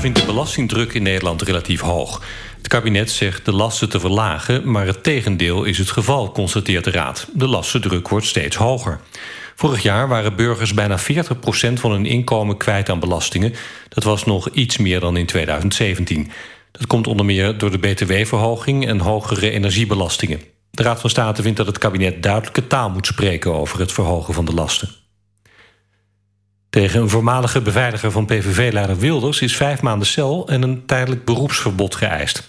Vindt de belastingdruk in Nederland relatief hoog. Het kabinet zegt de lasten te verlagen, maar het tegendeel is het geval, constateert de Raad. De lastendruk wordt steeds hoger. Vorig jaar waren burgers bijna 40% van hun inkomen kwijt aan belastingen. Dat was nog iets meer dan in 2017. Dat komt onder meer door de btw-verhoging en hogere energiebelastingen. De Raad van State vindt dat het kabinet duidelijke taal moet spreken over het verhogen van de lasten. Tegen een voormalige beveiliger van PVV-leider Wilders is vijf maanden cel en een tijdelijk beroepsverbod geëist.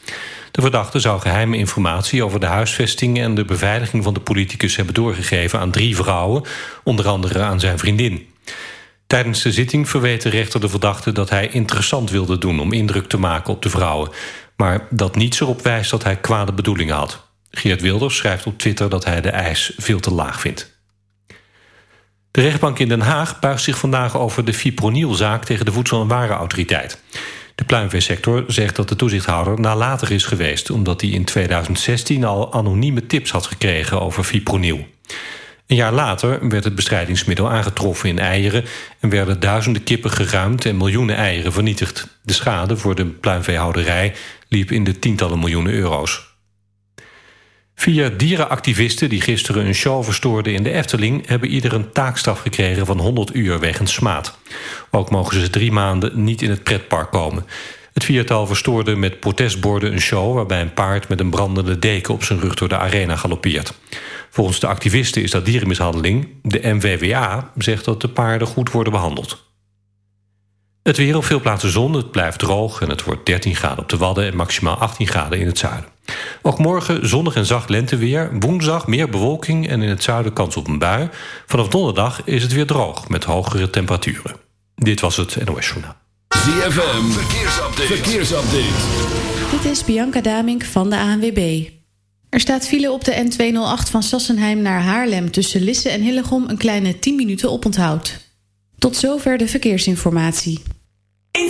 De verdachte zou geheime informatie over de huisvesting en de beveiliging van de politicus hebben doorgegeven aan drie vrouwen, onder andere aan zijn vriendin. Tijdens de zitting verweet de rechter de verdachte dat hij interessant wilde doen om indruk te maken op de vrouwen, maar dat niets erop wijst dat hij kwade bedoelingen had. Geert Wilders schrijft op Twitter dat hij de eis veel te laag vindt. De rechtbank in Den Haag buigt zich vandaag over de fipronilzaak tegen de Voedsel- en Warenautoriteit. De pluimveesector zegt dat de toezichthouder nalatig is geweest... omdat hij in 2016 al anonieme tips had gekregen over fipronil. Een jaar later werd het bestrijdingsmiddel aangetroffen in eieren... en werden duizenden kippen geruimd en miljoenen eieren vernietigd. De schade voor de pluimveehouderij liep in de tientallen miljoenen euro's. Vier dierenactivisten die gisteren een show verstoorden in de Efteling... hebben ieder een taakstraf gekregen van 100 uur wegens smaad. Ook mogen ze drie maanden niet in het pretpark komen. Het viertal verstoorde met protestborden een show... waarbij een paard met een brandende deken op zijn rug door de arena galoppeert. Volgens de activisten is dat dierenmishandeling. De MVWA zegt dat de paarden goed worden behandeld. Het weer op veel plaatsen zon, het blijft droog... en het wordt 13 graden op de Wadden en maximaal 18 graden in het zuiden. Ook morgen zonnig en zacht lenteweer. Woensdag meer bewolking en in het zuiden kans op een bui. Vanaf donderdag is het weer droog met hogere temperaturen. Dit was het NOS Journaal. ZFM, verkeersupdate. verkeersupdate. Dit is Bianca Damink van de ANWB. Er staat file op de N208 van Sassenheim naar Haarlem... tussen Lisse en Hillegom een kleine 10 minuten oponthoud. Tot zover de verkeersinformatie. In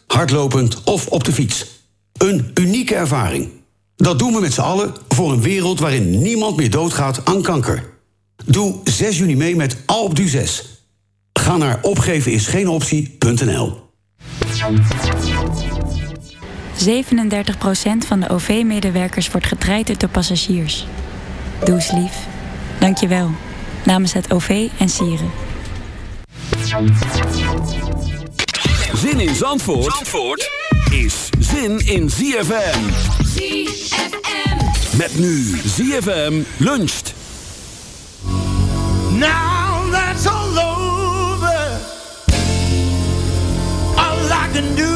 hardlopend of op de fiets. Een unieke ervaring. Dat doen we met z'n allen voor een wereld waarin niemand meer doodgaat aan kanker. Doe 6 juni mee met Alpe d'Huez. Ga naar opgevenisgeenoptie.nl 37% van de OV-medewerkers wordt getraind door passagiers. Doe eens lief. Dank je wel. Namens het OV en Sieren. Zin in Zandvoort, Zandvoort is zin in ZFM. ZFM. Met nu ZFM luncht. Now that's all over. All I can do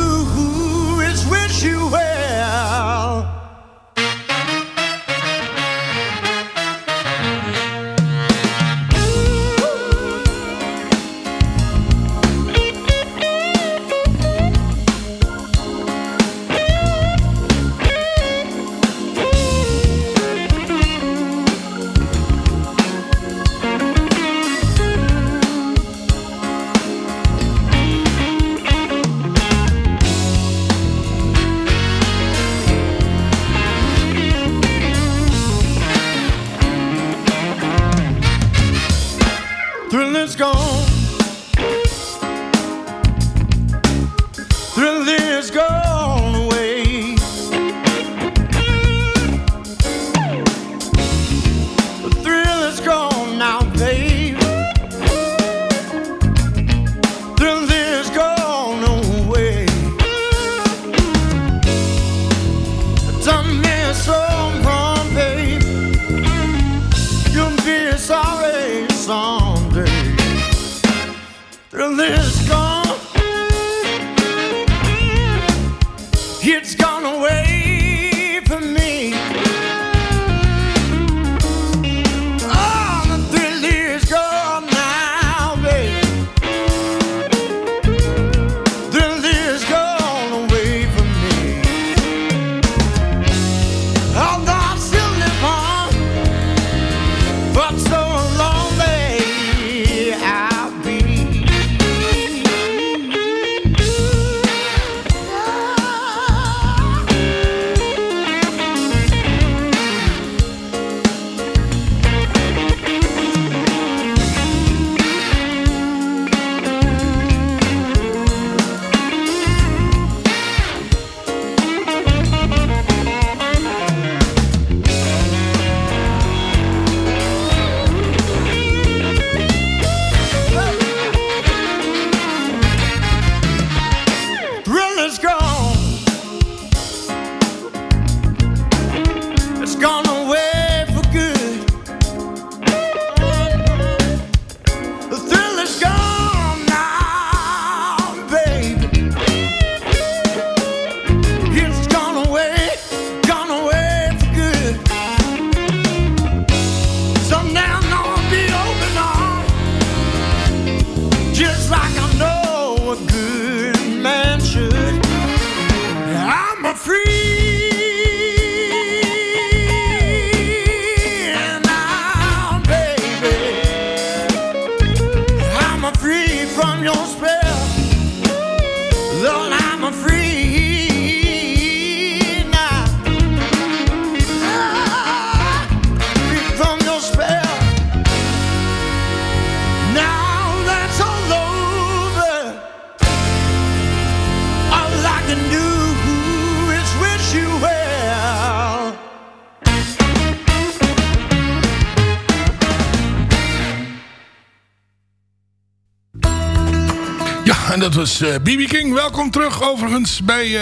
dat was eh, Bibi King. Welkom terug overigens bij uh,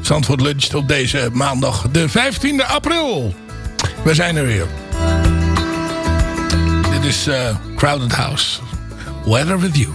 Zandvoort Lunch op deze maandag de 15e april. We zijn er weer. Dit is eh, Crowded House. Weather with you.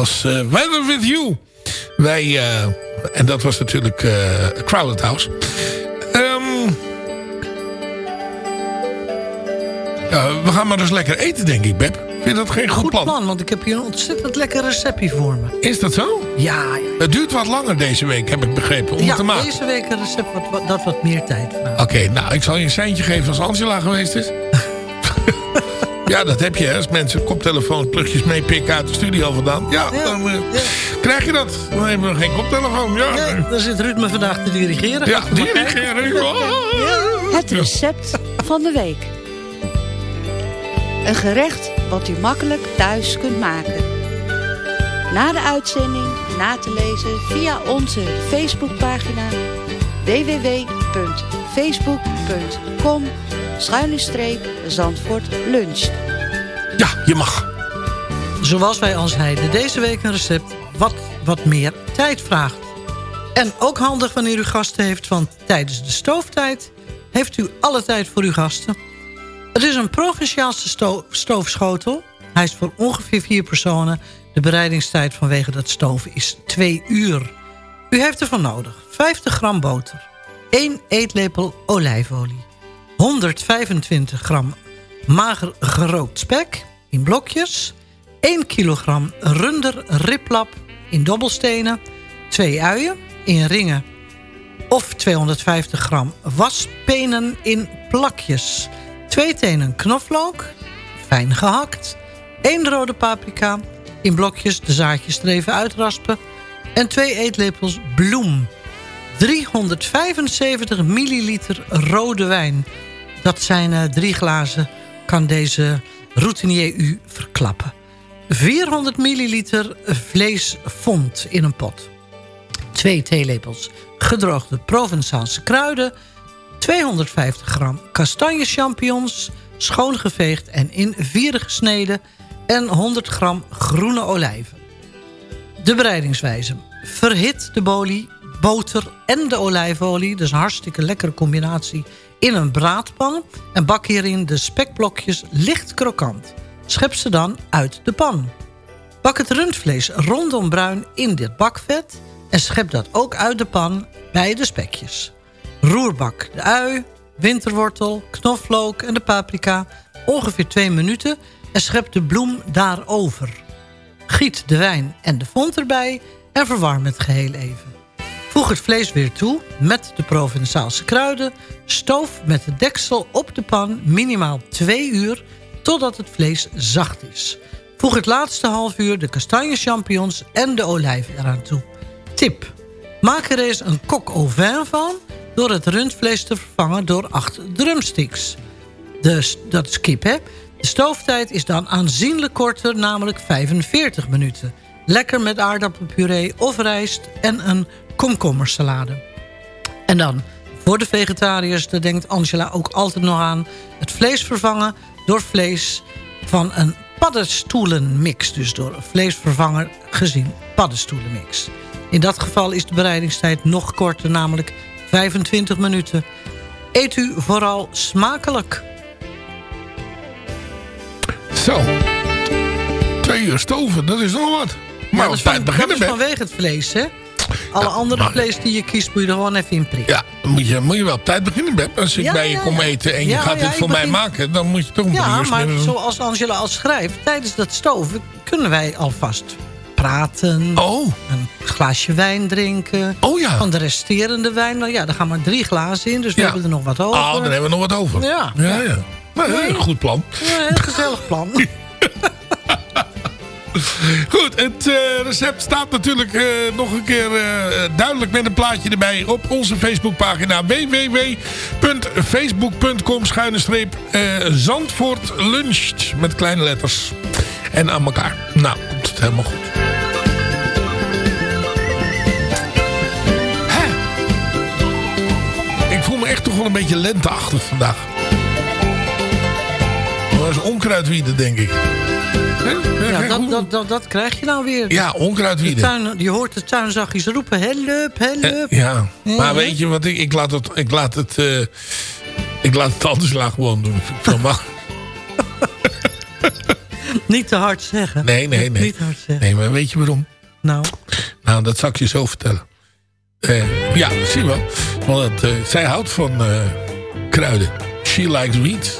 Was eh Weather With You. Wij, eh, en dat was natuurlijk eh Crowded House. Ehm, ja, we gaan maar eens lekker eten, denk ik, Beb. Vind je dat geen goed, Goed plan, want ik heb hier een ontzettend lekker receptje voor me. Is dat zo? Ja, ja. Het duurt wat langer deze week, heb ik begrepen, om ja te maken. deze week een recept wat, wat- dat wat meer tijd vraagt. Oké, nou, ik zal je een seintje geven als Angela geweest is. Ja, dat heb je, hè. Als mensen koptelefoon plugjes meepikken uit de studio vandaan. Ja, dan eh, krijg je dat. Dan hebben we geen koptelefoon. Ja, Nee, dan zit Ruud me vandaag te dirigeren. ja dirigeren. Oh. Het recept van de week. Een gerecht wat u makkelijk thuis kunt maken. Na de uitzending na te lezen via onze Facebookpagina www.facebook.com schuine streep Zandvoort luncht. Ja, je mag. Zoals wij ons heiden, deze week een recept wat wat meer tijd vraagt. En ook handig wanneer u gasten heeft, want tijdens de stooftijd heeft u alle tijd voor uw gasten. Het is een provinciaalse sto- stoofschotel. Hij is voor ongeveer vier personen. De bereidingstijd vanwege dat stoven is twee uur. U heeft ervan nodig 50 gram boter, 1 eetlepel olijfolie, 125 gram mager gerookt spek in blokjes, 1 kilogram runder riplap in dobbelstenen, 2 uien in ringen of 250 gram waspenen in plakjes, 2 tenen knoflook, fijn gehakt, 1 rode paprika in blokjes de zaadjes er even uitraspen en 2 eetlepels bloem. 375 milliliter rode wijn. Dat zijn eh, drie glazen, kan deze routinier u verklappen. 400 milliliter vleesfond in een pot. 2 theelepels gedroogde Provençaalse kruiden. 250 gram kastanje champignons, schoongeveegd en in vieren gesneden. En 100 gram groene olijven. De bereidingswijze. Verhit de bolie, boter en de olijfolie. Dus een hartstikke lekkere combinatie. In een braadpan. En bak hierin de spekblokjes licht krokant. Schep ze dan uit de pan. Bak het rundvlees rondom bruin in dit bakvet. En schep dat ook uit de pan bij de spekjes. Roerbak de ui, winterwortel, knoflook en de paprika. Ongeveer 2 minuten. En schep de bloem daarover. Giet de wijn en de fond erbij en verwarm het geheel even. Het vlees weer toe met de Provençaalse kruiden. Stoof met de deksel op de pan minimaal 2 uur totdat het vlees zacht is. Voeg het laatste half uur de kastanje champignons en de olijven eraan toe. Tip. Maak er eens een coq au vin van door het rundvlees te vervangen door 8 drumsticks. Dus dat is kip, hè? De stooftijd is dan aanzienlijk korter, namelijk 45 minuten. Lekker met aardappelpuree of rijst en een komkommersalade. En dan, voor de vegetariërs, daar denkt Angela ook altijd nog aan... het vlees vervangen door vlees van een paddenstoelenmix. Dus door een vleesvervanger gezien paddenstoelenmix. In dat geval is de bereidingstijd nog korter, namelijk 25 minuten. Eet u vooral smakelijk. Zo. Twee uur stoven, dat is nog wat. Maar dat op is, van, beginnen, dat is vanwege het vlees, hè? Alle andere maar- vlees die je kiest, moet je er gewoon even in prikken. Ja, dan moet je, moet je wel op tijd beginnen, Beb. Als ik Ja, bij je ja, kom eten en je gaat dit voor mij maken... dan moet je toch een Ja, maar zoals Angela al schrijft... tijdens dat stoven kunnen wij alvast praten. Oh. Een glaasje wijn drinken. Oh ja. Van de resterende wijn, nou ja, daar gaan maar drie glazen in. Dus we hebben er nog wat over. Oh, dan hebben we nog wat over. Ja. Ja, ja. Nou, een goed plan. Ja, een gezellig plan. Goed, het eh, recept staat natuurlijk eh, nog een keer eh, duidelijk met een plaatje erbij op onze Facebookpagina www.facebook.com schuine streep Zandvoort met kleine letters en aan elkaar. Nou, komt het helemaal goed. Ik voel me echt toch wel een beetje lenteachtig vandaag. Dat is onkruidwieden, denk ik. Ja, dat, dat, dat, dat krijg je nou weer. Ja, onkruidwieden. Je hoort de tuinzagjes roepen. Help, help. Eh, ja, maar weet je wat ik, ik laat het, ik laat het, eh, ik laat het Angela gewoon doen. Makkelijk. Niet te hard zeggen. Nee, nee, nee. Niet hard zeggen. Nee, maar weet je waarom? Nou. Nou, dat zal ik je zo vertellen. Eh, ja, zie wel. Want zij houdt van kruiden. She likes weeds.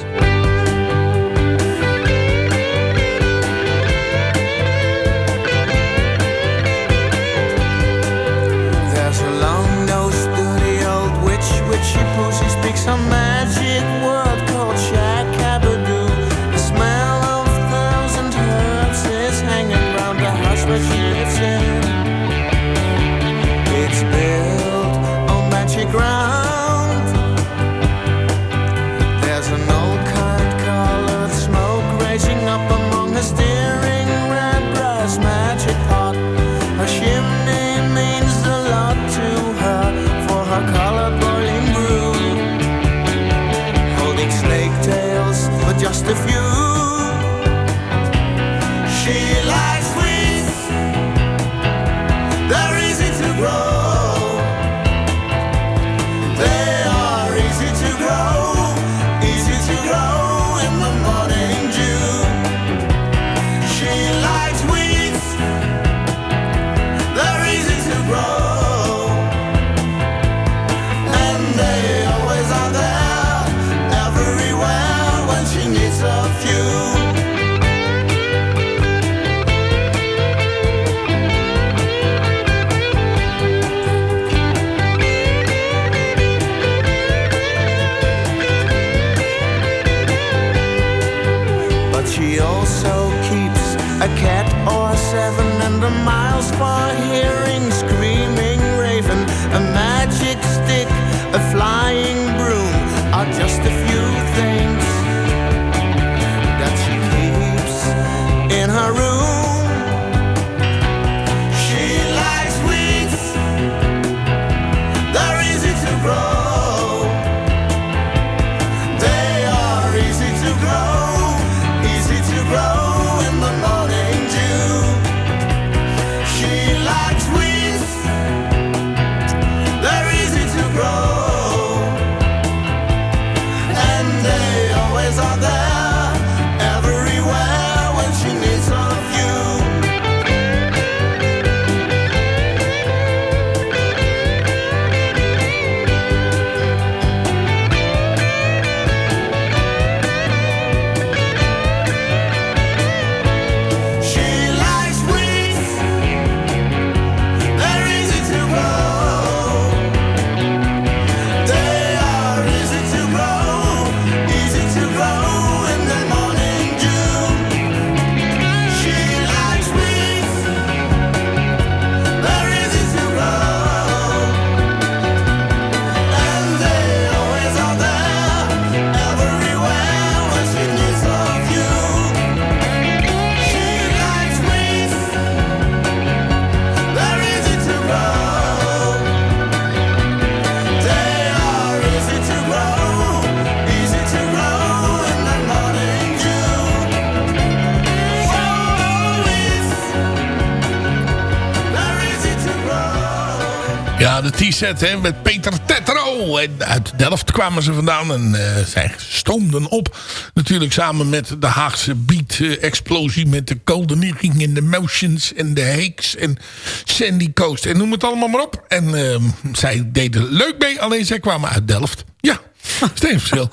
Ja, de T-set met Peter Tetro. En uit Delft kwamen ze vandaan en eh, zij stoomden op. Natuurlijk samen met de Haagse beat-explosie... met de Goldenering en de Motions en de Heeks en Sandy Coast. En noem het allemaal maar op. En ehm, zij deden leuk mee, alleen zij kwamen uit Delft. Ja, steenverschil.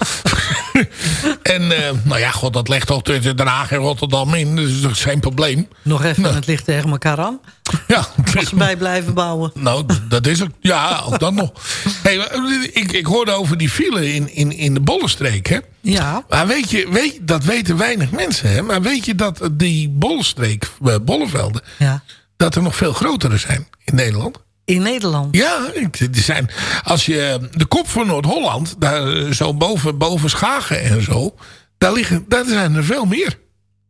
en eh, nou ja, god, dat legt toch tussen Den Haag en Rotterdam in. Dus dat is geen probleem. Nog even, het ligt tegen elkaar aan. Ja. Als ze bij blijven bouwen. Nou, dat is ook... Ja, ook dan nog. Hey, ik, ik hoorde over die file in, in, in de Bollenstreek, hè? Ja. Maar weet je, weet, dat weten weinig mensen, hè? Maar weet je dat die Bollenstreek, eh, Bollevelden... Ja. dat er nog veel grotere zijn in Nederland? In Nederland? Ja, die zijn, als je de kop van Noord-Holland, daar eh, zo boven, boven Schagen en zo... Daar, liggen, daar zijn er veel meer.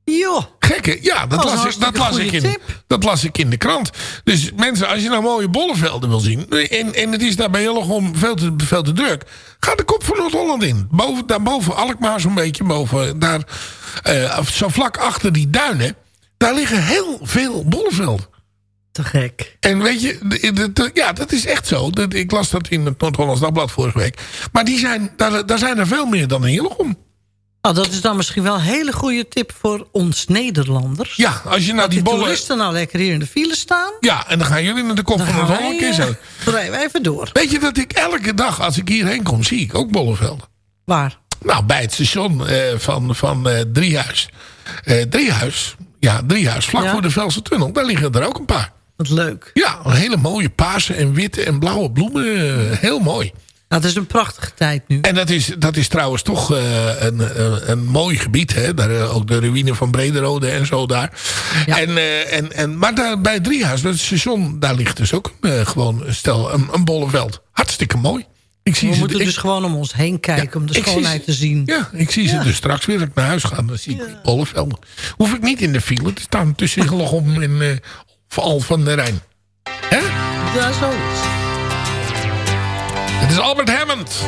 Joh. Gekke, ja, dat, las, ik, dat, las ik in, tip. dat las ik in de krant. Dus mensen, als je nou mooie bollevelden wil zien... en, en het is daar bij Hillegom veel te, veel te druk... ga de kop van Noord-Holland in. Boven, daarboven Alkmaar zo'n beetje. Boven, daar, eh, zo vlak achter die duinen... daar liggen heel veel bollevelden. Te gek. En weet je, ja, dat is echt zo. Ik las dat in het Noord-Hollands Dagblad vorige week. Maar die zijn, daar, daar zijn er veel meer dan in Hillegom. Nou, dat is dan misschien wel een hele goede tip voor ons Nederlanders. Ja, als je nou Dat die bollen... toeristen nou lekker hier in de file staan. Ja, en dan gaan jullie naar de kop van het in eh, zo. Dan rijden wij even door. Weet je dat ik elke dag als ik hierheen kom, zie ik ook bollenvelden. Waar? Nou, bij het station eh, van, van eh, Driehuis. Eh, Driehuis, ja, Driehuis, vlak Ja? voor de Velse Tunnel. Daar liggen er ook een paar. Wat leuk. Ja, een hele mooie paarse en witte en blauwe bloemen. heel mooi. Nou, het is een prachtige tijd nu. En dat is, dat is trouwens toch eh, een, een, een mooi gebied. Hè? Daar, eh, ook de ruïne van Brederode en zo daar. En, eh, en, en, maar daar, bij het Driehuis, het station, daar ligt dus ook gewoon een, stel, een, een bolleveld. Hartstikke mooi. Ik zie We ze, moeten dus gewoon om ons heen kijken om de schoonheid te zien. Ja, ik zie Ja. ze dus straks weer als ik naar huis ga. Dan zie ik die bollevelden. Hoef ik niet in de file te staan tussen Lochem en Al van de Rijn. Hè? Ja, zo. Het is Albert Hammond.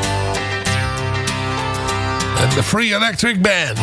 En de Free Electric Band.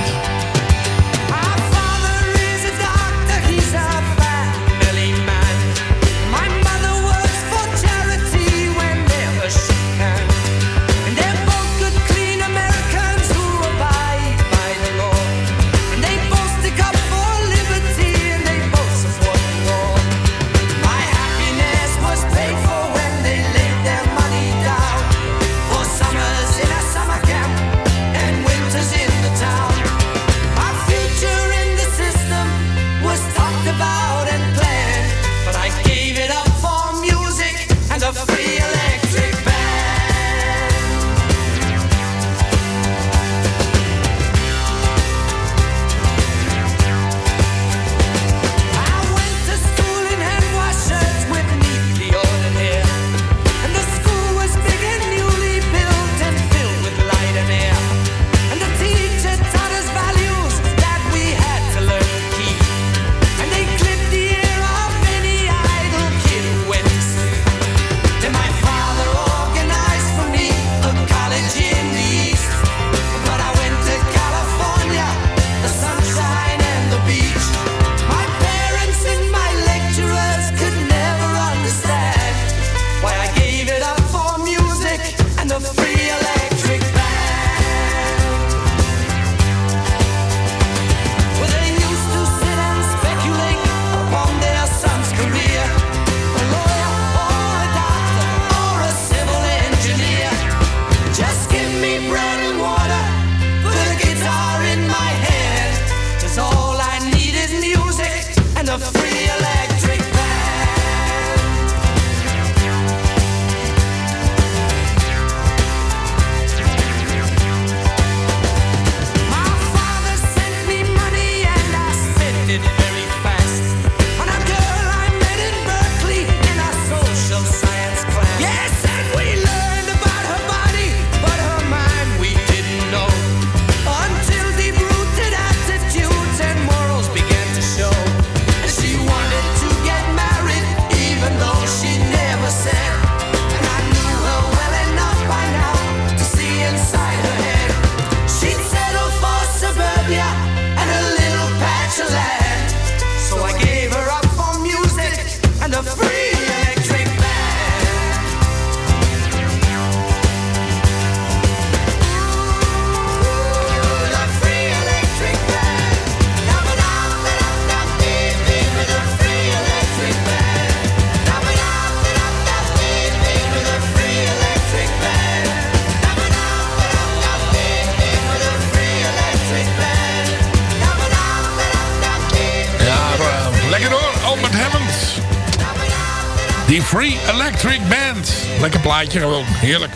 Lekker plaatje gewoon. Heerlijk.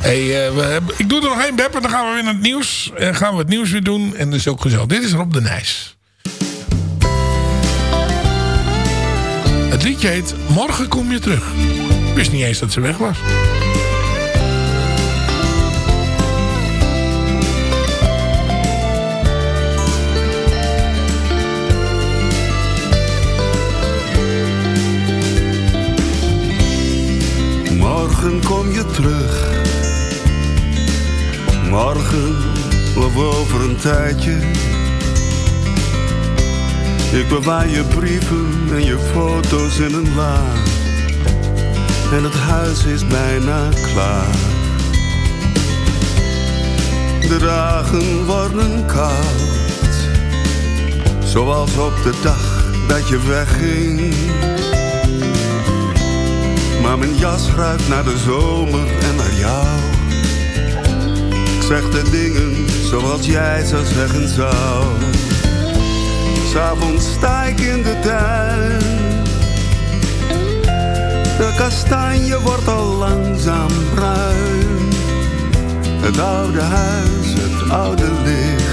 Hey, eh, ik doe er nog één bep en dan gaan we weer naar het nieuws. En gaan we het nieuws weer doen. En dat is ook gezellig. Dit is Rob de Nijs. Het liedje heet Morgen kom je terug. Ik wist niet eens dat ze weg was. Morgen kom je terug. Morgen of over een tijdje. Ik bewaar je brieven en je foto's in een la. En het huis is bijna klaar. De dagen worden koud. Zoals op de dag dat je wegging. Maar mijn jas ruikt naar de zomer en naar jou. Ik zeg de dingen zoals jij zou zeggen zou. S'avonds sta ik in de tuin. De kastanje wordt al langzaam bruin. Het oude huis, het oude licht.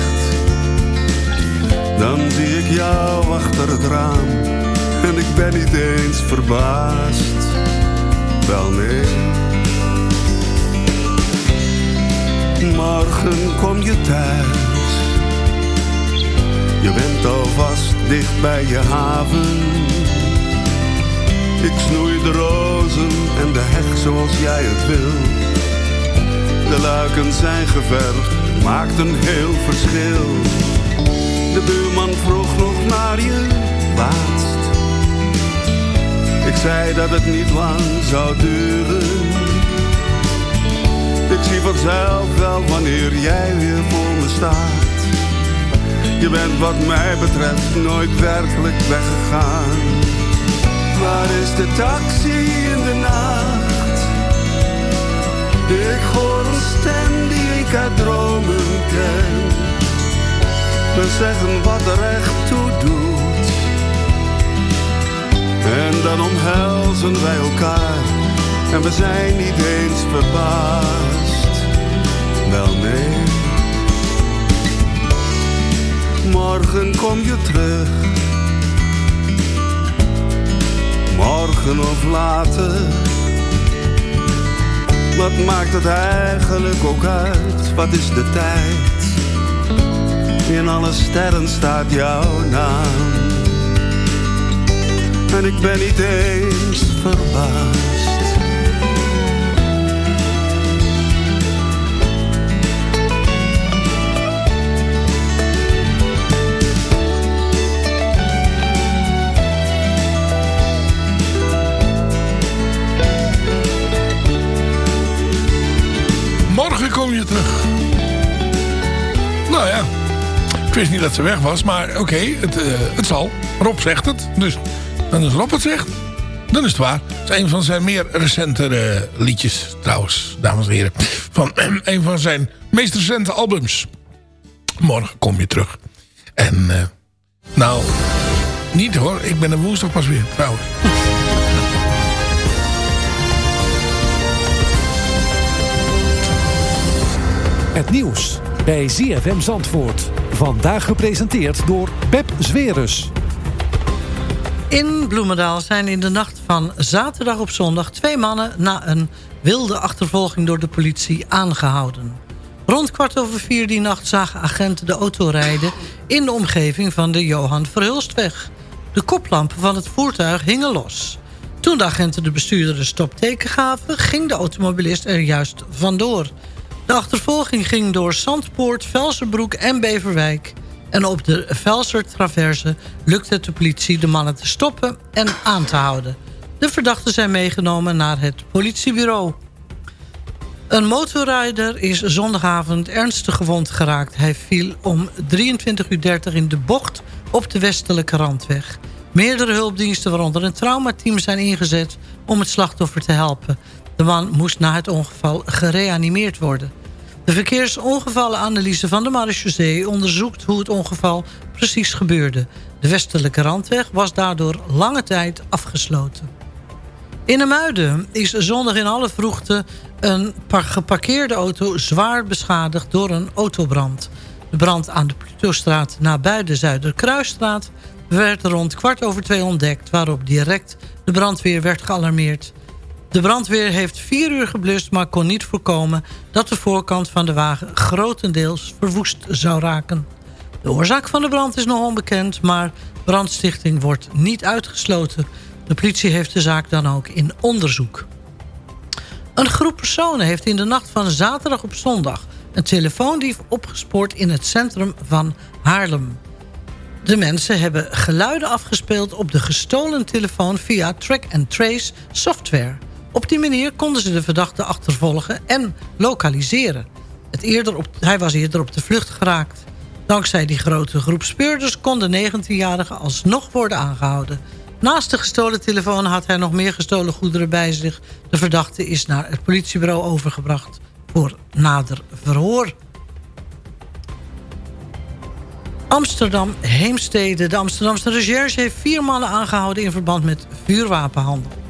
Dan zie ik jou achter het raam. En ik ben niet eens verbaasd. Wel. Morgen kom je thuis. Je bent alvast dicht bij je haven. Ik snoei de rozen en de heg zoals jij het wil. De luiken zijn geverfd, maakt een heel verschil. Zei dat het niet lang zou duren. Ik zie vanzelf wel wanneer jij weer voor me staat. Je bent wat mij betreft nooit werkelijk weggegaan. Waar is de taxi in de nacht? Ik hoor een stem die ik uit dromen ken. We zeggen wat er echt toe doet. En dan omhelzen wij elkaar. En we zijn niet eens verbaasd. Wel nee. Morgen kom je terug morgen of later. Wat maakt het eigenlijk ook uit? Wat is de tijd? In alle sterren staat jouw naam. En ik ben niet eens verbaasd. Morgen kom je terug. Nou ja, ik wist niet dat ze weg was, maar oké, het, eh, het zal. Rob zegt het, dus dan is Rob het zegt, dan is het waar. Het is een van zijn meer recentere liedjes, trouwens, dames en heren. Van een van zijn meest recente albums. Morgen kom je terug. En eh, nou, niet hoor, ik ben er woensdag pas weer, trouwens. Het nieuws bij ZFM Zandvoort. Vandaag gepresenteerd door Pep Zwerus. In Bloemendaal zijn in de nacht van zaterdag op zondag... twee mannen na een wilde achtervolging door de politie aangehouden. Rond kwart over vier die nacht zagen agenten de auto rijden... in de omgeving van de Johan Verhulstweg. De koplampen van het voertuig hingen los. Toen de agenten de bestuurder een stopteken gaven... ging de automobilist er juist vandoor... De achtervolging ging door Zandpoort, Velserbroek en Beverwijk. En op de Velser-traverse lukte het de politie de mannen te stoppen en aan te houden. De verdachten zijn meegenomen naar het politiebureau. Een motorrijder is zondagavond ernstig gewond geraakt. Hij viel om 23.30 uur in de bocht op de westelijke randweg. Meerdere hulpdiensten, waaronder een traumateam, zijn ingezet om het slachtoffer te helpen. De man moest na het ongeval gereanimeerd worden. De verkeersongevallenanalyse van de marechaussee onderzoekt hoe het ongeval precies gebeurde. De westelijke randweg was daardoor lange tijd afgesloten. In Muiden is zondag in alle vroegte een geparkeerde auto zwaar beschadigd door een autobrand. De brand aan de Plutostraat nabij de Zuiderkruisstraat werd rond kwart over twee ontdekt... waarop direct de brandweer werd gealarmeerd. De brandweer heeft vier uur geblust, maar kon niet voorkomen... dat de voorkant van de wagen grotendeels verwoest zou raken. De oorzaak van de brand is nog onbekend, maar brandstichting wordt niet uitgesloten. De politie heeft de zaak dan ook in onderzoek. Een groep personen heeft in de nacht van zaterdag op zondag... een telefoondief opgespoord in het centrum van Haarlem. De mensen hebben geluiden afgespeeld op de gestolen telefoon... via track-and-trace software... Op die manier konden ze de verdachte achtervolgen en lokaliseren. Het eerder op, hij was eerder op de vlucht geraakt. Dankzij die grote groep speurders kon de 19-jarige alsnog worden aangehouden. Naast de gestolen telefoon had hij nog meer gestolen goederen bij zich. De verdachte is naar het politiebureau overgebracht voor nader verhoor. Amsterdam Heemstede. De Amsterdamse recherche heeft vier mannen aangehouden... in verband met vuurwapenhandel.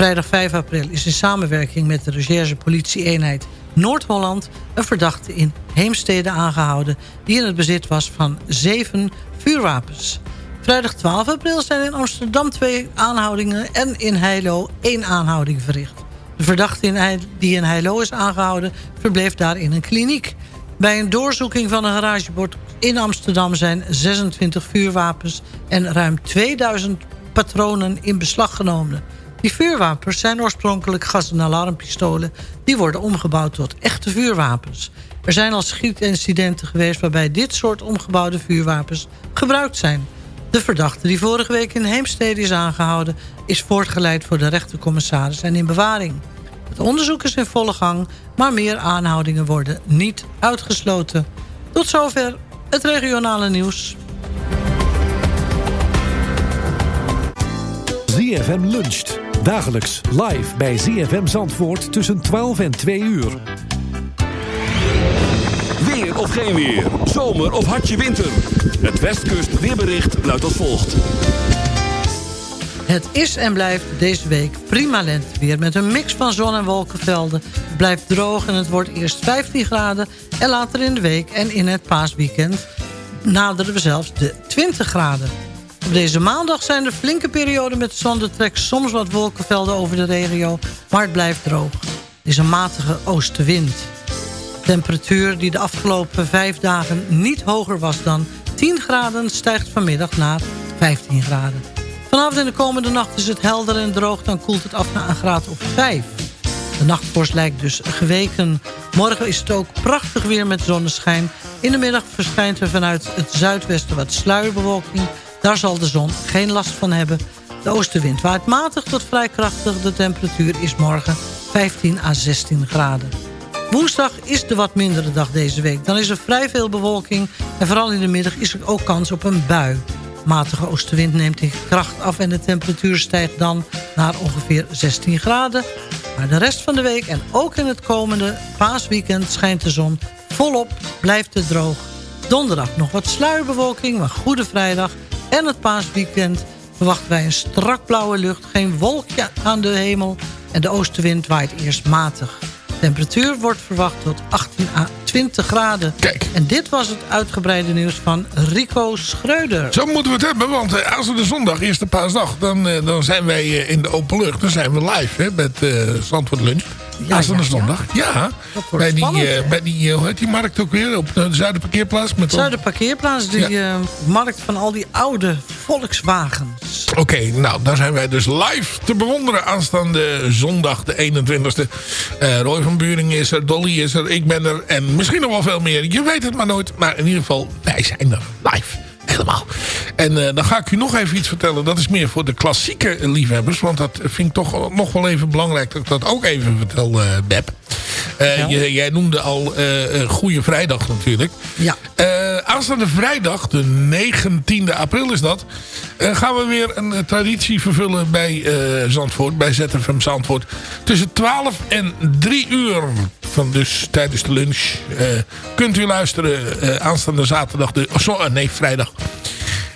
Vrijdag 5 april is in samenwerking met de recherche-politie-eenheid Noord-Holland... een verdachte in Heemstede aangehouden... die in het bezit was van zeven vuurwapens. Vrijdag 12 april zijn in Amsterdam twee aanhoudingen... en in Heilo één aanhouding verricht. De verdachte die in Heilo is aangehouden... verbleef daar in een kliniek. Bij een doorzoeking van een garagebord in Amsterdam... zijn 26 vuurwapens en ruim 2000 patronen in beslag genomen. Die vuurwapens zijn oorspronkelijk gas- en alarmpistolen... die worden omgebouwd tot echte vuurwapens. Er zijn al schietincidenten geweest... waarbij dit soort omgebouwde vuurwapens gebruikt zijn. De verdachte die vorige week in Heemstede is aangehouden... is voortgeleid voor de rechtercommissaris en in bewaring. Het onderzoek is in volle gang, maar meer aanhoudingen worden niet uitgesloten. Tot zover het regionale nieuws. ZFM luncht. Dagelijks live bij ZFM Zandvoort tussen 12 en 2 uur. Weer of geen weer. Zomer of hartje winter. Het Westkust weerbericht luidt als volgt. Het is en blijft deze week prima lenteweer... met een mix van zon- en wolkenvelden. Het blijft droog en het wordt eerst 15 graden... en later in de week en in het paasweekend... naderen we zelfs de 20 graden. Op deze maandag zijn er flinke perioden met zon. Er trekt soms wat wolkenvelden over de regio, maar het blijft droog. Er is een matige oostenwind. Temperatuur die de afgelopen vijf dagen niet hoger was dan 10 graden... stijgt vanmiddag naar 15 graden. Vanavond in de komende nacht is het helder en droog... dan koelt het af naar een graad of 5. De nachtvorst lijkt dus geweken. Morgen is het ook prachtig weer met zonneschijn. In de middag verschijnt er vanuit het zuidwesten wat sluierbewolking. Daar zal de zon geen last van hebben. De oostenwind waait matig tot vrij krachtig. De temperatuur is morgen 15 à 16 graden. Woensdag is de wat mindere dag deze week. Dan is er vrij veel bewolking en vooral in de middag is er ook kans op een bui. Matige oostenwind neemt in kracht af en de temperatuur stijgt dan naar ongeveer 16 graden. Maar de rest van de week en ook in het komende paasweekend schijnt de zon volop, blijft het droog. Donderdag nog wat sluierbewolking, maar Goede Vrijdag en het paasweekend verwachten wij een strak blauwe lucht, geen wolkje aan de hemel en de oostenwind waait eerst matig. De temperatuur wordt verwacht tot 18 à 20 graden. Kijk. En dit was het uitgebreide nieuws van Rico Schreuder. Zo moeten we het hebben, want eh, als we de zondag, eerste paasdag, dan, eh, dan zijn wij eh, in de open lucht. Dan zijn we live hè, met Zandvoort Lunch. Ja, als we ja, de zondag, ja. bij die, spannend, eh, bij die, eh, hoe heet die markt ook weer? Op de Zuiderparkeerplaats. Met Zuiderparkeerplaats, die eh, markt van al die oude Volkswagens. Oké, nou, daar zijn wij dus live te bewonderen aanstaande zondag de 21ste. Eh Roy van Buring is er, Dolly is er, ik ben er en misschien nog wel veel meer. Je weet het maar nooit, maar in ieder geval, wij zijn er live. En eh, dan ga ik u nog even iets vertellen. Dat is meer voor de klassieke liefhebbers. Want dat vind ik toch nog wel even belangrijk dat ik dat ook even vertel, eh Beb. Eh, je- jij noemde al Goede Vrijdag natuurlijk. Ja. Aanstaande vrijdag, de 19e april is dat... gaan we weer een traditie vervullen bij Zandvoort, bij ZFM Zandvoort. Tussen 12 en 3 uur, van dus tijdens de lunch... kunt u luisteren aanstaande zaterdag, de, oh, nee, vrijdag...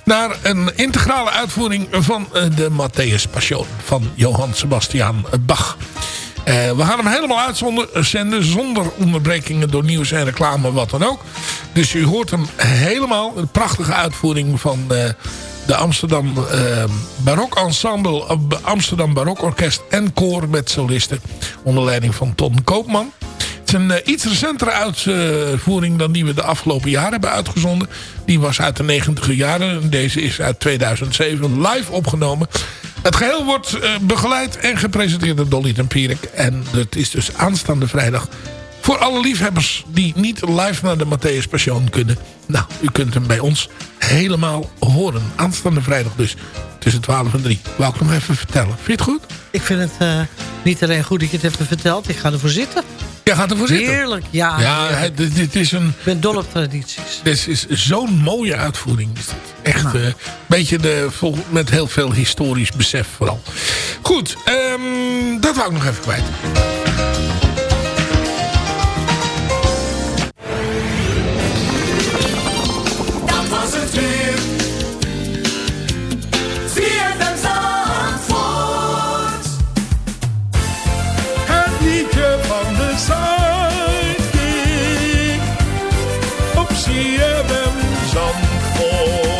naar een integrale uitvoering van eh, de Matthäus Passion van Johann Sebastian Bach. Eh, we gaan hem helemaal uitzenden zonder onderbrekingen door nieuws en reclame, wat dan ook. Dus u hoort hem helemaal, een prachtige uitvoering van eh, de Amsterdam eh, Barok Ensemble, Amsterdam Barok Orkest en koor met solisten onder leiding van Ton Koopman. Een eh, iets recentere uitvoering dan die we de afgelopen jaren hebben uitgezonden. Die was uit de 90 jaren. Deze is uit 2007 live opgenomen. Het geheel wordt eh, begeleid en gepresenteerd door Dolly Tempierik. En het is dus aanstaande vrijdag voor alle liefhebbers die niet live naar de Matthäus Passion kunnen. Nou, u kunt hem bij ons helemaal horen. Aanstaande vrijdag dus tussen 12 en 3. Wou ik nog even vertellen. Vind je het goed? Ik vind het eh, niet alleen goed dat je het hebt verteld. Ik ga ervoor zitten. Ja, gaat ervoor zitten. Heerlijk, ja. Ja, dit, dit is een... Ik ben dol op tradities. Dit is zo'n mooie uitvoering. Echt een beetje de, vol, met heel veel historisch besef vooral. Goed, ehm, dat wou ik nog even kwijt. Zandvoort.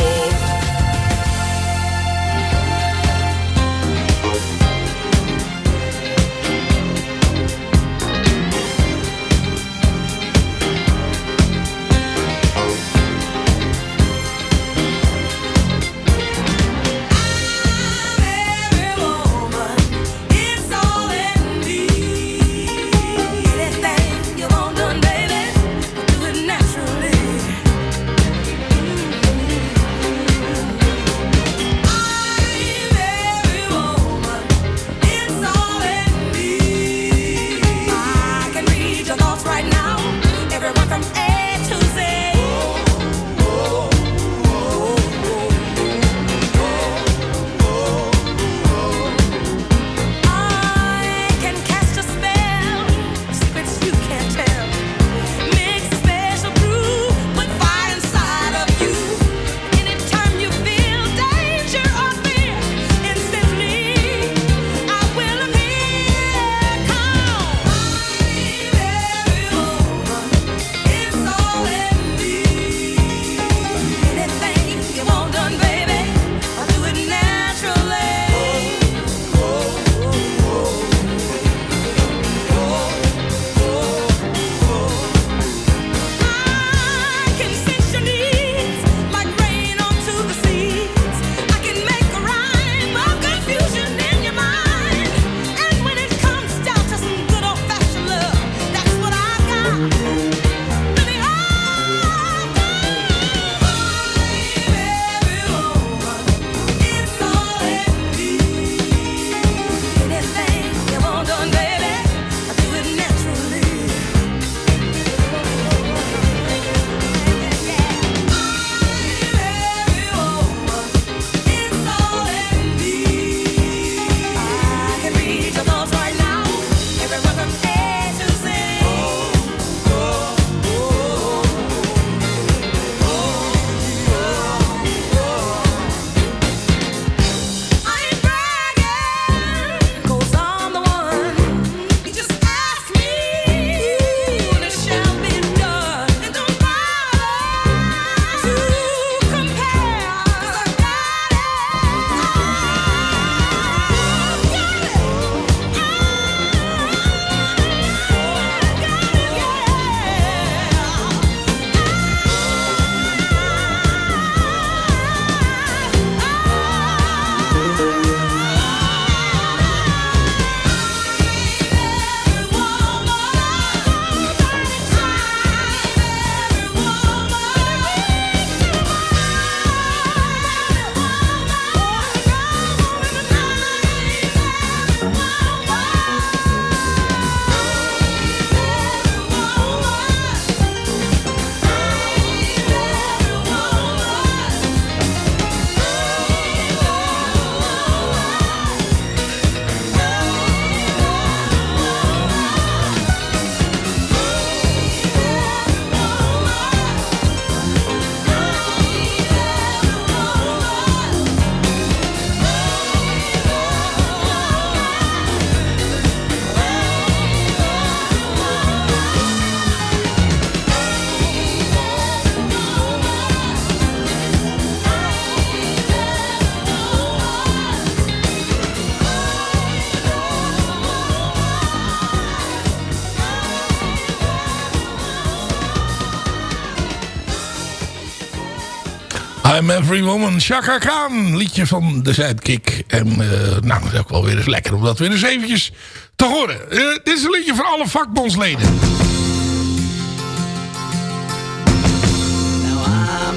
I'm Every Woman, Chaka Khan. Liedje van de Sidekick. En eh, nou, dat is ook wel weer eens lekker om dat weer eens eventjes te horen. Eh, dit is een liedje voor alle vakbondsleden. I'm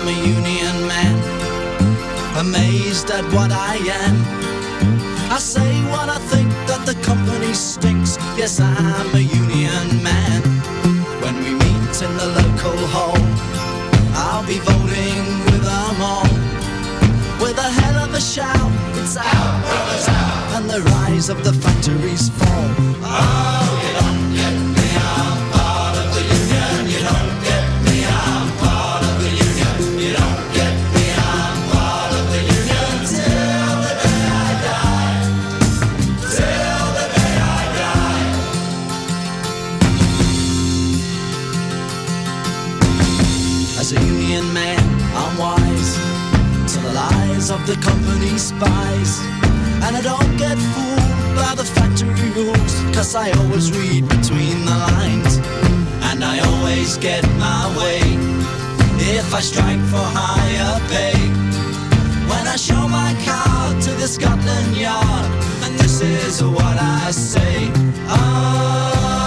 a union man, amazed at what I am. I say what I think, that the company stinks. Yes, I'm a union man. When we meet in the local hall, I'll be voting with them. With a hell of a shout, it's out, brothers, out. And the rise of the factories fall. Oh, the company spies. And I don't get fooled by the factory rules, cause I always read between the lines. And I always get my way if I strike for higher pay. When I show my card to the Scotland Yard, and this is what I say. Oh,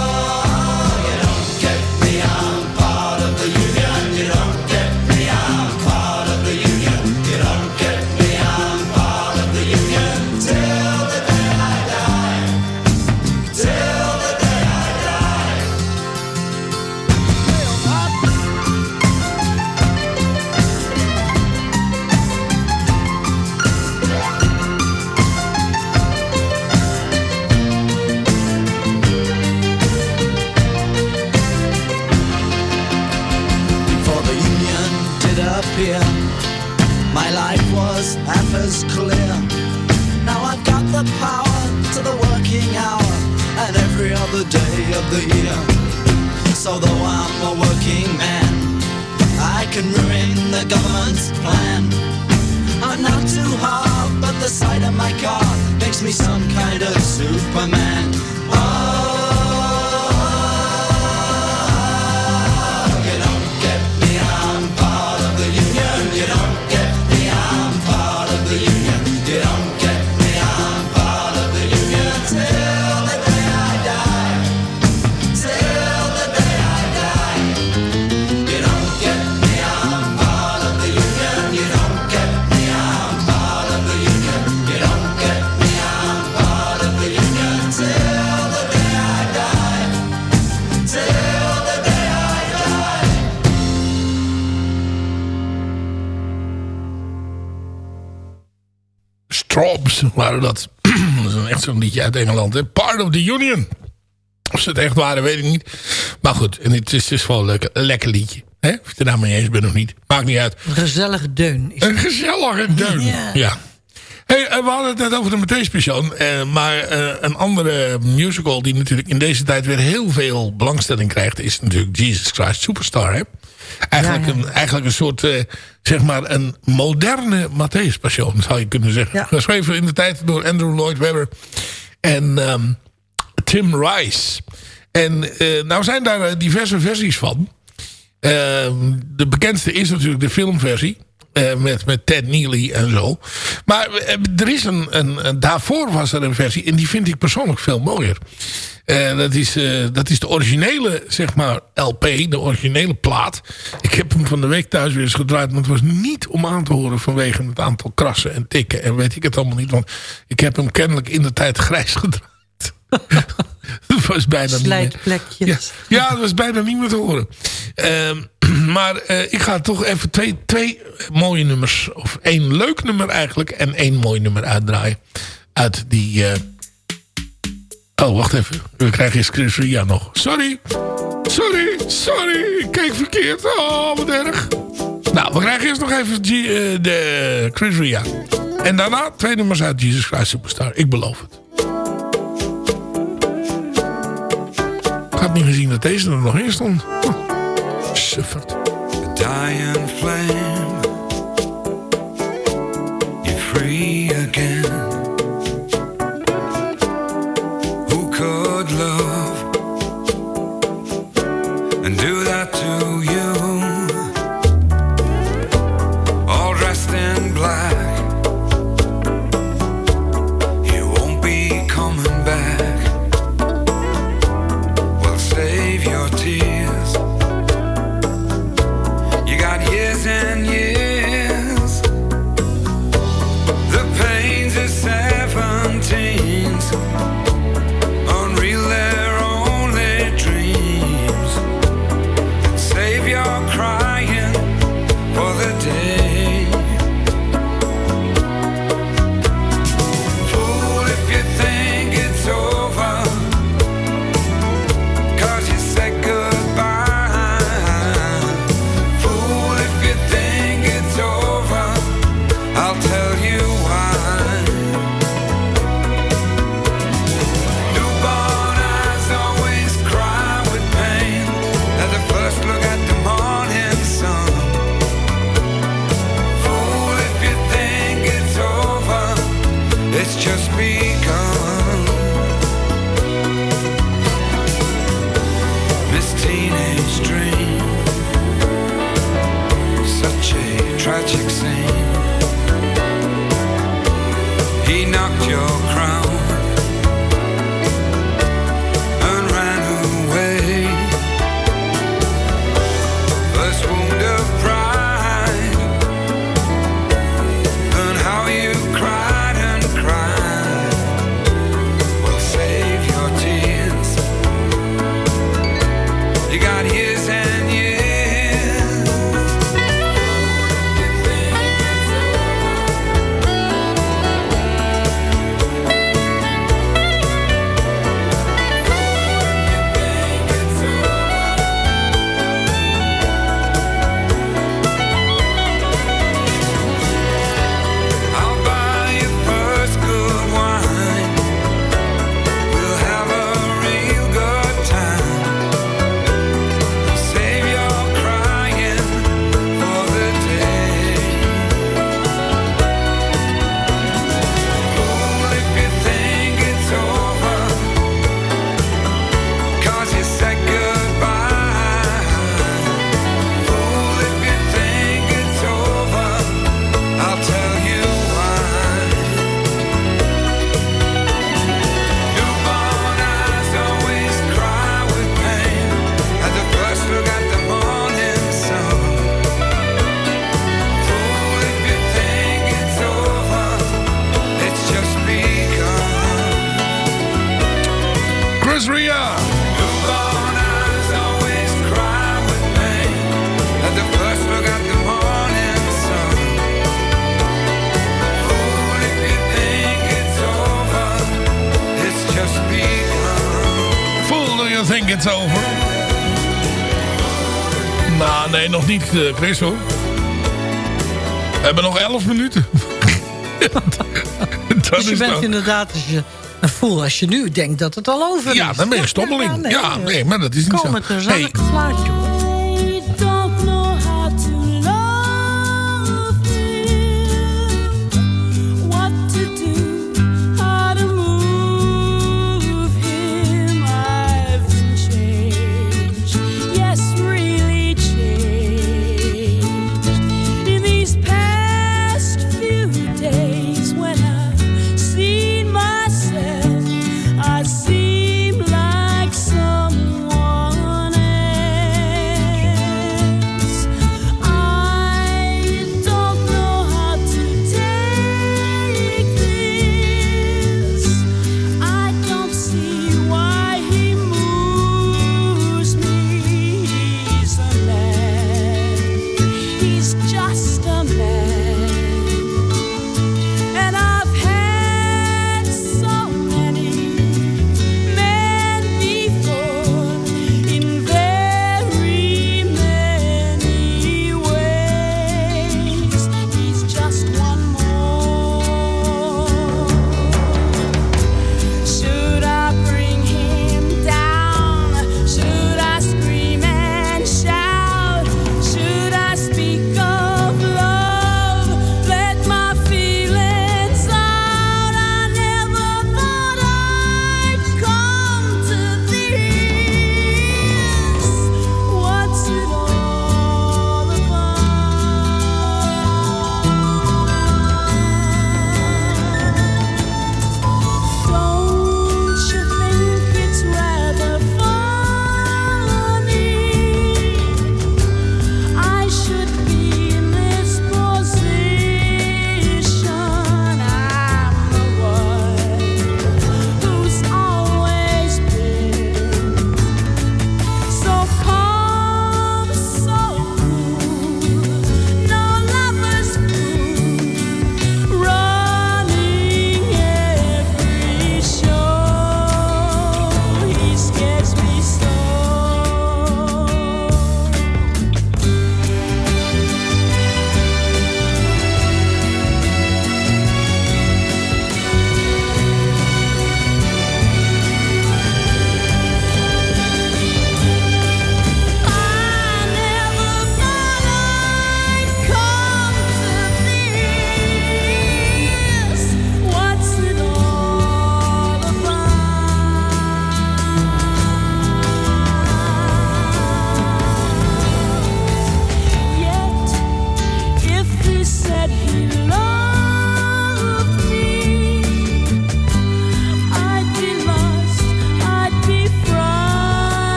zo'n liedje uit Engeland. Hè? Part of the Union. Of ze het echt waren, weet ik niet. Maar goed, en het is, is wel een, lekker- een lekker liedje. Hè? Of je het er nou mee eens bent of niet. Maakt niet uit. Een gezellige deun. Is Een gezellige deun. Ja. Ja. Hey, eh, we hadden het net over de Matthäus-Passion. eh, maar eh, een andere musical die natuurlijk in deze tijd weer heel veel belangstelling krijgt... is natuurlijk Jesus Christ Superstar. Hè? Eigenlijk, Ja, ja. Een, eigenlijk een soort, zeg maar, een moderne Matthäus-Passion zou je kunnen zeggen. Geschreven in de tijd door Andrew Lloyd Webber en ehm, Tim Rice. En nou zijn daar diverse versies van. Ehm, de bekendste is natuurlijk de filmversie. Eh, met, met Ted Neely en zo. Maar eh, er is een, een, Daarvoor was er een versie. En die vind ik persoonlijk veel mooier. Eh, dat, is, dat is de originele, zeg maar, LP. De originele plaat. Ik heb hem van de week thuis weer eens gedraaid. Maar het was niet om aan te horen vanwege het aantal krassen en tikken. En weet ik het allemaal niet. Want ik heb hem kennelijk in de tijd grijs gedraaid. Dat was bijna niet meer. Slijtplekjes. Ja, dat was bijna niet meer te horen. Ehm, maar eh, ik ga toch even twee, twee mooie nummers... of één leuk nummer eigenlijk... en één mooi nummer uitdraaien. Uit die... eh, Oh, wacht even. We krijgen eerst Chris Ria nog. Sorry. Sorry. Sorry. Ik keek verkeerd. Oh, wat erg. Nou, we krijgen eerst nog even G, eh, de Chris Ria. En daarna twee nummers uit Jesus Christ Superstar. Ik beloof het. Had niet gezien dat deze er nog in stond. Huh. Suffert. dying flame. You're free again. uh, Chris. We hebben nog 11 minuten. dus je bent inderdaad als je een voel als je nu denkt dat het al over is. Ja, dan ben je een stommeling. Ja, nee, maar dat is niet Kom zo. Kom het hey.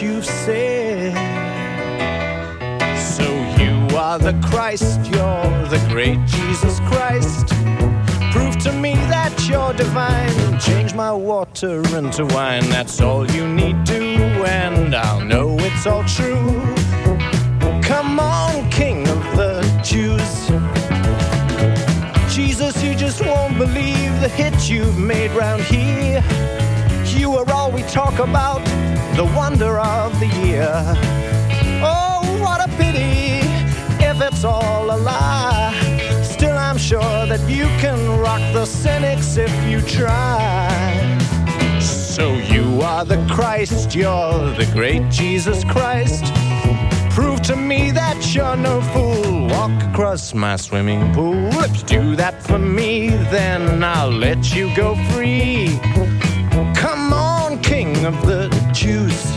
You've said. So you are the Christ, you're the great Jesus Christ. Prove to me that you're divine. Change my water into wine. That's all you need to, and I'll know it's all true. Come on, King of the Jews. Jesus, you just won't believe the hit you've made round here. You are all we talk about, the wonder of the year. Oh, what a pity if it's all a lie. Still, I'm sure that you can rock the cynics if you try. So, you are the Christ, you're the great Jesus Christ. Prove to me that you're no fool. Walk across my swimming pool. If you do that for me, then I'll let you go free. Come on, King of the Jews.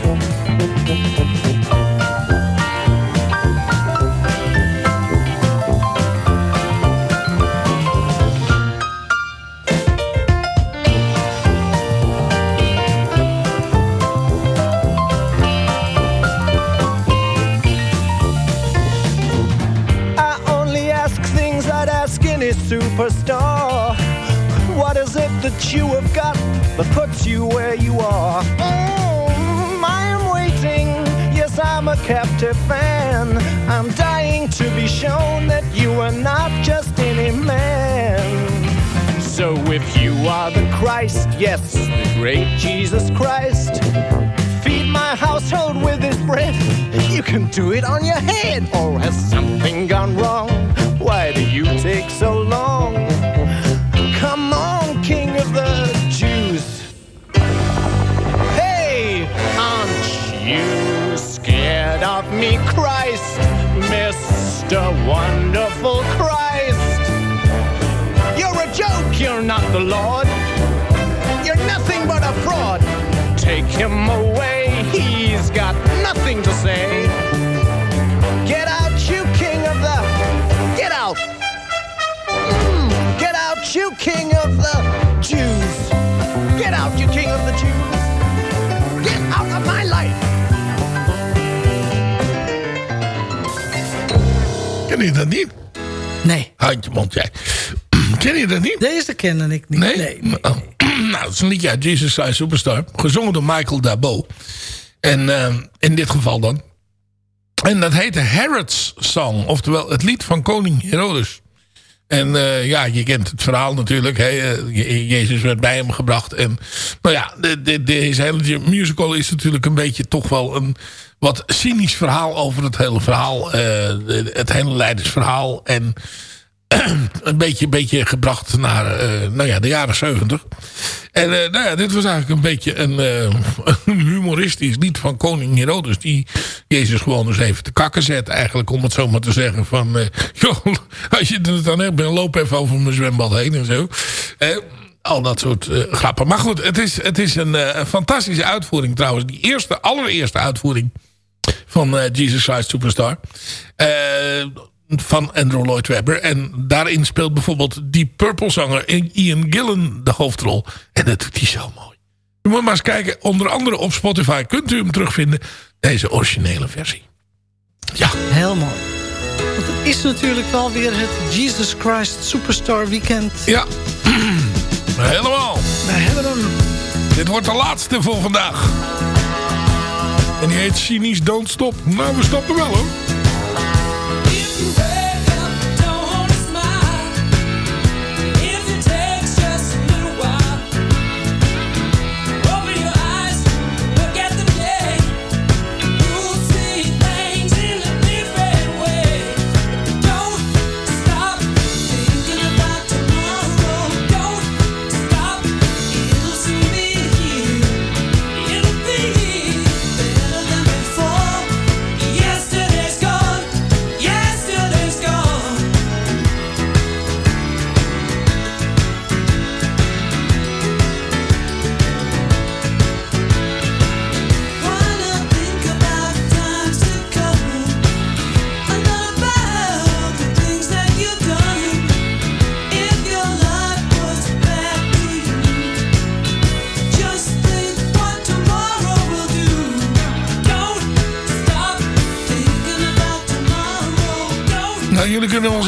I only ask things I'd ask any superstar. What is it that you have got that puts you where you are? Captive fan. I'm dying to be shown that you are not just any man. So if you are the Christ, yes, the great Jesus Christ, feed my household with his bread. You can do it on your head. Or has something gone wrong? You're not the Lord. You're nothing but a fraud. Take him away, he's got nothing to say. Get out, you king of the. Get out! Mm, get out, you king of the Jews! Get out, you king of the Jews! Get out of my life! Ken je dat niet? Nee. Houd je mond, jij. Ken je dat niet? Deze kende ik niet. Nee? nee. Oh. Nou, dat is een liedje uit Jesus Christ Superstar. Gezongen door Michael Dabo. En eh, in dit geval dan. En dat heette Herod's Song. Oftewel het lied van koning Herodes. En eh, ja, je kent het verhaal natuurlijk. Hè? Eh, Je- Jezus werd bij hem gebracht. En nou ja, de, de, deze hele musical is natuurlijk een beetje toch wel een wat cynisch verhaal over het hele verhaal. het hele leidersverhaal. En een beetje, beetje gebracht naar eh, nou ja, de jaren 70. En eh, nou ja, dit was eigenlijk een beetje een, eh, een humoristisch lied van koning Herodes. Die Jezus gewoon eens even te kakken zet. Eigenlijk om het zo maar te zeggen van... joh, als je het dan hebt, ben loop even over mijn zwembad heen en zo. Al dat soort grappen. Maar goed, het is, het is een, fantastische uitvoering trouwens. Die eerste, allereerste uitvoering van Jesus Christ Superstar. Eh, van Andrew Lloyd Webber. En daarin speelt bijvoorbeeld die Purple zanger Ian Gillen de hoofdrol. En dat doet hij zo mooi. U moet maar eens kijken. Onder andere op Spotify kunt u hem terugvinden. Deze originele versie. Ja. Heel mooi. Want het is natuurlijk wel weer het Jesus Christ Superstar Weekend. Ja. Helemaal. We hebben hem. Dit wordt de laatste voor vandaag. En die heet Cynisch Don't Stop. Nou, we stoppen wel hoor.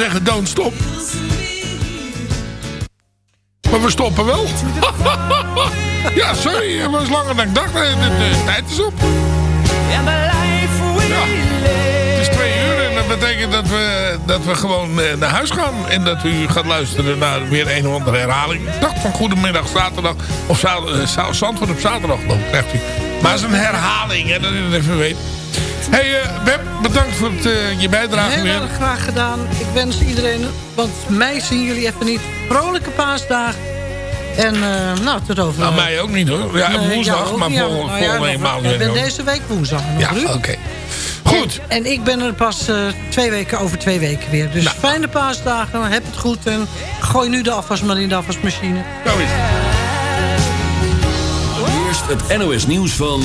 Zeggen, don't stop. Maar we stoppen wel. ja, sorry, het was langer dan ik dacht. De, de- tijd is op. Ja. Het is twee uur en dat betekent dat we, dat we gewoon eh, naar huis gaan. En dat u gaat luisteren naar weer een of andere herhaling. Ik dacht van Goedemiddag Zaterdag. Of eh, Za- Zandvoort op zaterdag, geloof ik, krijgt u. Maar het is een herhaling, hè, dat u het even weet. Hey, eh Beb, bedankt voor het, eh, je bijdrage Heel weer. erg graag gedaan. Ik wens iedereen, want mij zien jullie even niet, vrolijke paasdag. En eh, nou, tot over. Nou, mij ook niet hoor. Ja, Nee, woensdag, maar niet, ja. volgende, Nou ja, volgende maand Ik weer. ben hoor. deze week woensdag nog, Ja, oké. Goed. En, en ik ben er pas eh, twee weken over twee weken weer. Dus Nou. fijne paasdagen, heb het goed en gooi nu de afwas maar in de afwasmachine. Zo is het. Eerst het NOS nieuws van